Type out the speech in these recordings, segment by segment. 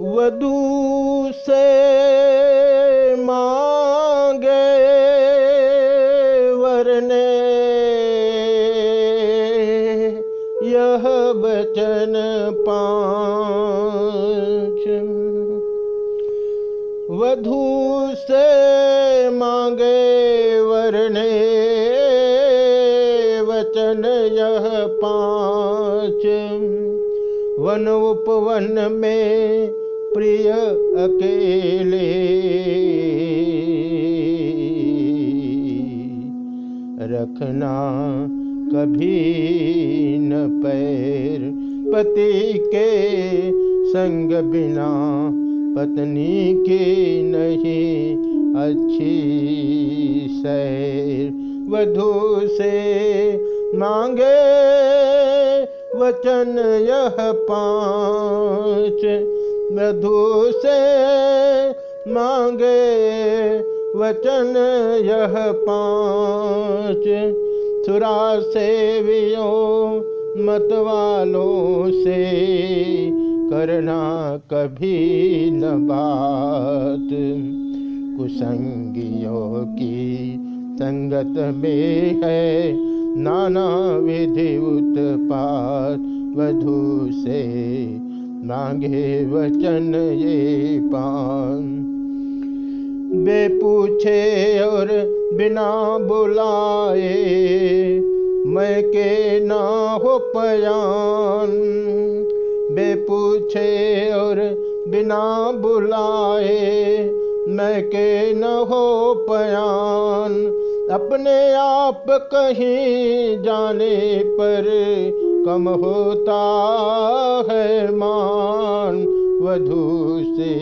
वधु से मांगे वरने। यह बचन पाँच। वधु से मांगे वरने। वचन यह पाँच। वन उपवन में प्रिय अकेले। रखना कभी न पैर पति के संग बिना पत्नी के नहीं अच्छी सैर। वधु से मांगे वचन यह पाँच। वधु से मांगे वचन यह पाँच। सुरा सेवियों मत वालों से करना कभी न बात। कुसंगियों की संगत में है नाना विधि उत्पात वधु से मांगे वचन ये पान। बे पूछे और बिना बुलाए, मैं के ना हो पयान। बे पूछे और बिना बुलाए, मैं के न हो पयान। अपने आप कहीं जाने पर कम होता है मान वधु से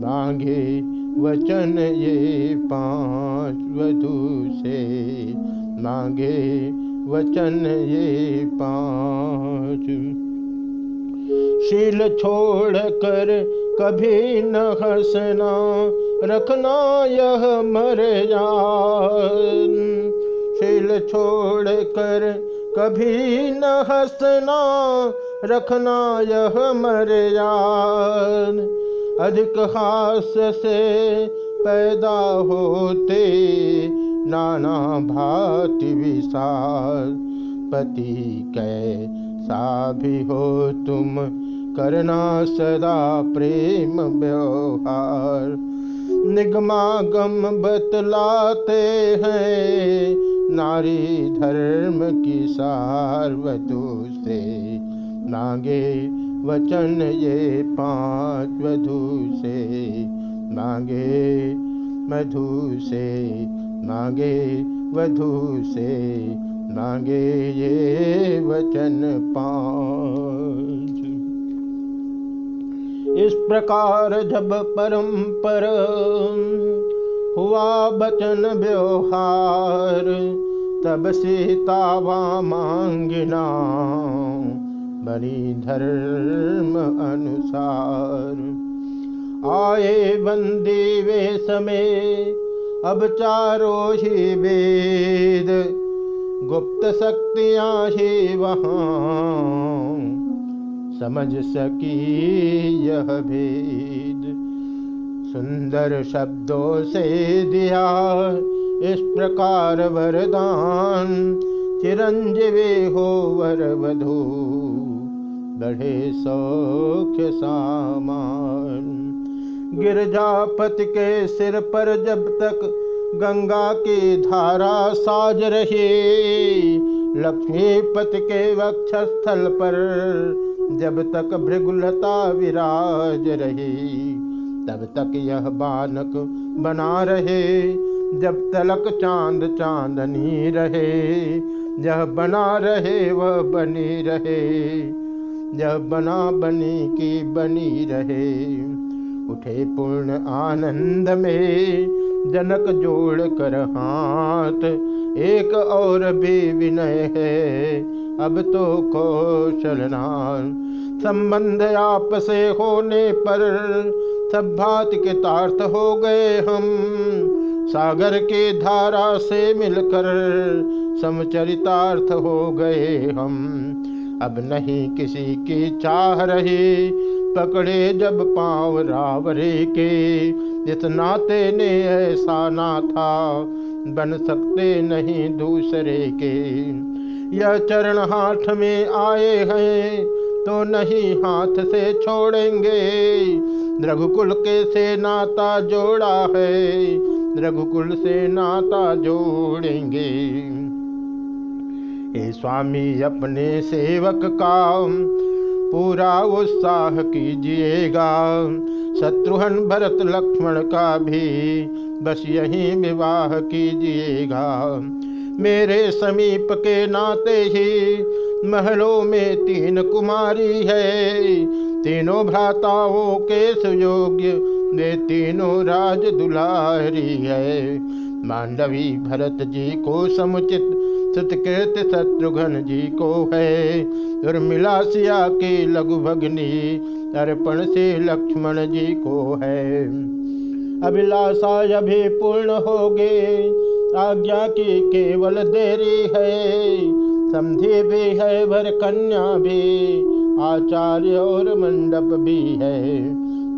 मांगे वचन ये पाँच वधु से मांगे वचन ये पाँच। शील छोड़ कर कभी न हंसना, रखना यह मर शील छोड़ कर कभी न हंसना रखना यह मर अधिक हास से पैदा होते नाना भांति विशाल। पति कैसा भी हो तुम करना सदा प्रेम व्यवहार। निगमागम बतलाते हैं नारी धर्म की सार्वतु से। नागे वचन ये पाँच वधु से। नागे मधु से। मांगे वधु से। नागे ये वचन पाँच। इस प्रकार जब परंपर हुआ बचन व्यवहार, तब सीता मांगिना बनी धर्म अनुसार। आए बंदी वे समय, अब चारों ही वेद, गुप्त शक्तियाँ ही वहाँ। समझ सकी यह भेद। सुंदर शब्दों से दिया इस प्रकार वरदान। चिरंजीवी हो वर वधु, बढ़े सौख्य सामान। गिरजापति के सिर पर जब तक गंगा की धारा साज रही, लक्ष्मीपति के वक्षस्थल पर जब तक भृगुलता विराज रही। तब तक यह बानक बना रहे, जब तलक चाँद चांदनी रहे। यह बना रहे, वह बनी रहे। यह बना बनी की बनी रहे। उठे पूर्ण आनंद में, जनक जोड़ कर हाथ। एक और भी विनय है, अब तो कौशलना संबंध आप से होने पर सब भात के तार्थ हो गए हम। सागर के धारा से मिलकर समचरितार्थ हो गए हम। अब नहीं किसी की चाह रही, पकड़े जब पाँव रावरे के। इस नाते ने ऐसा ना था, बन सकते नहीं दूसरे के। यह चरण हाथ में आए हैं तो नहीं हाथ से छोड़ेंगे। रघुकुल के से नाता जोड़ा है। रघुकुल से नाता जोड़ेंगे। हे स्वामी, अपने सेवक का पूरा उत्साह कीजिएगा। शत्रुघ्न, भरत, लक्ष्मण का भी बस यही विवाह कीजिएगा। मेरे समीप के नाते ही महलों में तीन कुमारी है। तीनों भ्राताओं के सुयोग्य वे तीनों राज दुलारी है। मांडवी भरत जी को समुचित, सतकृत शत्रुघ्न जी को है। उर्मिला सिया के लघु भगनी अर्पण से लक्ष्मण जी को है। अभिलाषा अभी पूर्ण हो गए। आज्ञा की केवल देरी है। समझी भी है भर कन्या भी, आचार्य और मंडप भी है।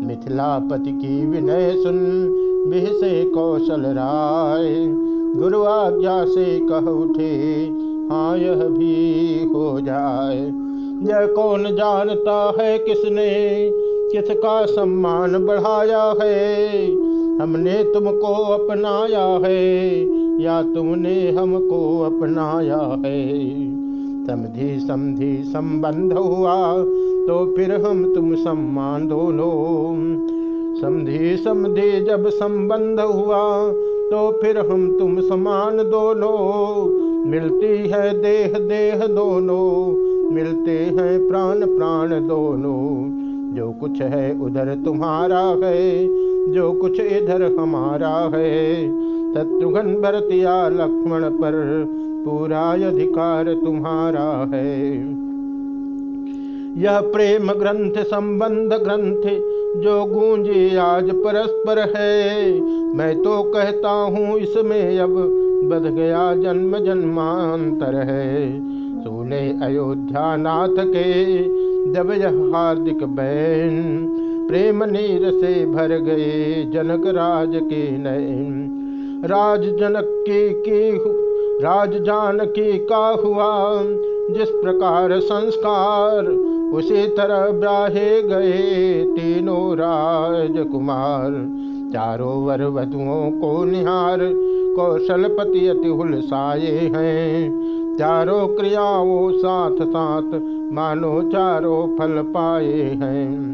मिथिलापति की विनय सुन, बिह से कौशल राय। गुरु आज्ञा से कह उठे हाँ यह भी हो जाए। यह कौन जानता है किसने, किसका सम्मान बढ़ाया है? हमने तुमको अपनाया है या तुमने हमको अपनाया है। समझी समझी, संबंध हुआ तो फिर हम तुम सम्मान दोनों। समझी समझी, जब संबंध हुआ तो फिर हम तुम समान दोनों। मिलती है देह देह दोनों, मिलते हैं प्राण प्राण दोनों। जो कुछ है उधर तुम्हारा है, जो कुछ इधर हमारा है। शत्रुघ्न भरतिया लक्ष्मण पर पूरा अधिकार तुम्हारा है। यह प्रेम ग्रंथ, संबंध ग्रंथ, जो गूंजे आज परस्पर है। मैं तो कहता हूँ, इसमें अब बध गया जन्म जन्मांतर है। सुने अयोध्या नाथ के, जब यह हार्दिक बैन, प्रेम नीर से भर गए जनक राज के नयन। राज जनक की, की राज जानकी का हुआ? जिस प्रकार संस्कार उसी तरह ब्राहे गए तीनों राजकुमार। चारों वर वधुओं को निहार कौशलपति अति हुलसाए हैं। चारों क्रियाओं साथ साथ मानो चारों फल पाए हैं।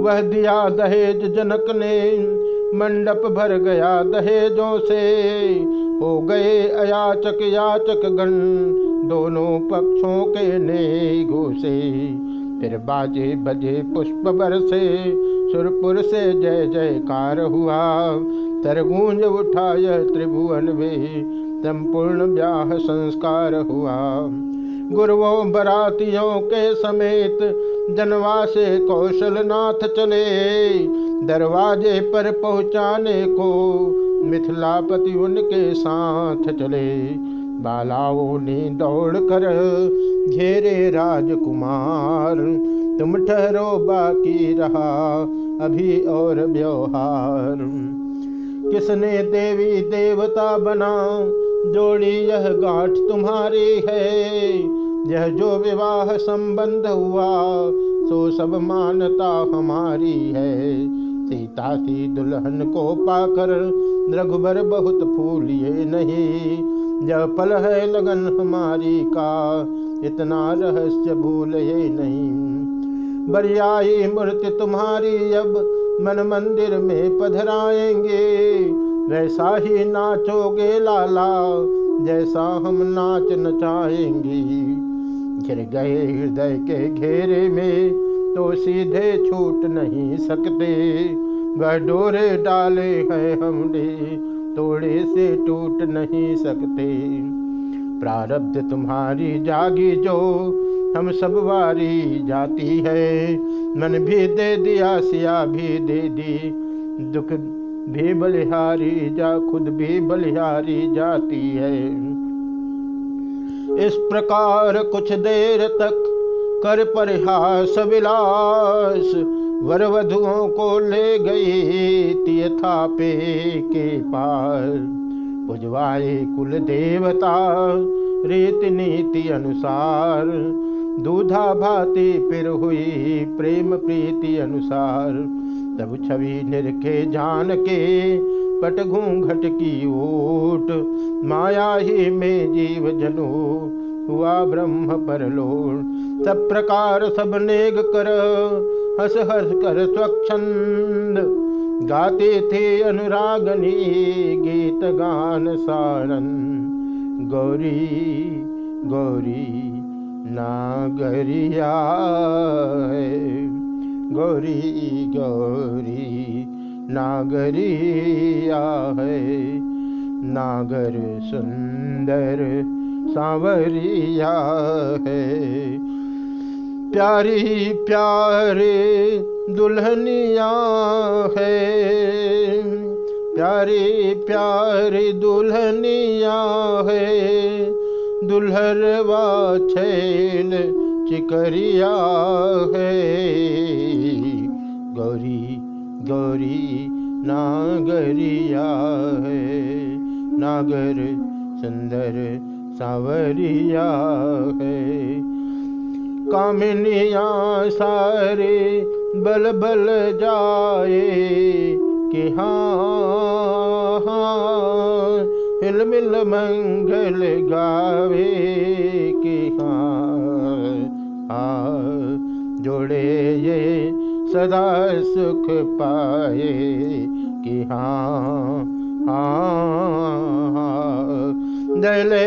वह दिया दहेज जनक ने मंडप भर गया दहेजों से। हो गए अयाचक याचक गण दोनों पक्षों के ने घोषे फिर बाजे बजे पुष्प बरसे, सुरपुर से जय जयकार हुआ। तरगूंज उठाय त्रिभुवन में, संपूर्ण ब्याह संस्कार हुआ। गुरुओं बरातियों के समेत जनवा से कौशल नाथ चले। दरवाजे पर पहुँचाने को मिथिलापति उनके साथ चले। बालाओं ने दौड़ कर घेरे राजकुमार, तुम ठहरो, बाकी रहा अभी और व्यवहार। किसने देवी देवता बना जोड़ी यह गांठ तुम्हारी है। यह जो विवाह संबंध हुआ, सो सब मानता हमारी है। सीता सी दुल्हन को पाकर रघुबर बहुत फूलिए नहीं। जब फल है लगन हमारी का, इतना रहस्य भूल ये नहीं। बरियाई मूर्ति तुम्हारी अब मन मंदिर में पधराएँगे। वैसा ही नाचोगे लाला, जैसा हम नाच नचाएँगे। गिर गए हृदय के घेरे में तो सीधे छूट नहीं सकते। वह डोरे डाले हैं हमने, तोड़े से टूट नहीं सकते। प्रारब्ध तुम्हारी जागी जो हम सब वारी जाती है। मन भी दे दिया, सिया भी दे दी। दुख भी बलिहारी जा, खुद भी बलिहारी जाती है। इस प्रकार कुछ देर तक कर परिहास विलास वर वधुओं को ले गई तियथापे के पार। पुजवाए कुल देवता रीति नीति अनुसार दूधा भाती फिर हुई प्रेम प्रीति अनुसार। तब छवि निरखे जान के पट घूंघट की ओट माया ही में जीव जनो, हुआ ब्रह्म पर परलोट सब प्रकार सब नेग कर, हस हस कर स्वच्छंद। गाते थे अनुरागनी गीत गान सारन गौरी गौरी। नागरिया गौरी गौरी नागरिया है। नागर सुंदर सांवरिया है। प्यारी, प्यारे दुल्हनिया है। प्यारी प्यारी दुल्हनिया है। दुल्हरवा छैल चिकरिया है। गौरी गौरी नागरिया है। नागर सुंदर सावरिया है। कामिनिया सारे बल बल जाए कि हाँ हाँ। हिल मिल मंगल गावे कि हाँ जोड़े ये सदा सुख पाए कि हाँ हाँ। दले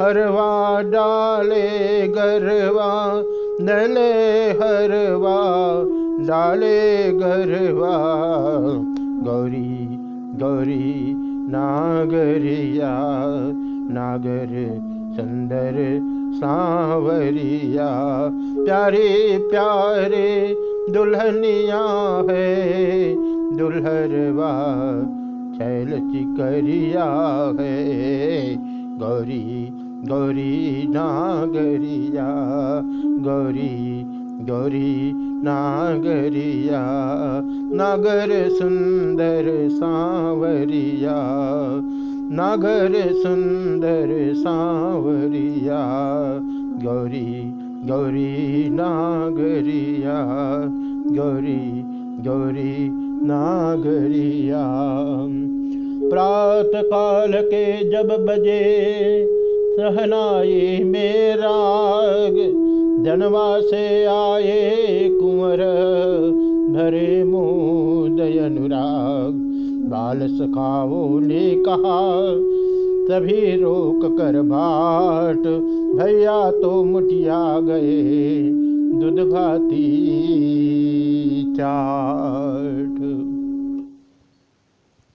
हरवा डाले गरवा दले हरवा डाले गरवा। गौरी गौरी नागरिया, नागर सुंदर सांवरिया, प्यारे प्यारे दुल्हनिया है, दुल्हरवा छैल चिकरिया है, गौरी गौरी नागरिया, गौरी गौरी नागरिया, नागर सुंदर सांवरिया, नागर सुंदर सांवरिया, गौरी गौरी नागरिया, गौरी गौरी नागरिया। प्रात काल के जब बजे सहनाई में राग जनवा से आए कुंवर भरे मोदय अनुराग। बाल सखाओ ने कहा, तभी रोक कर बाट। भैया तो मुठिया गए दूध भाती चा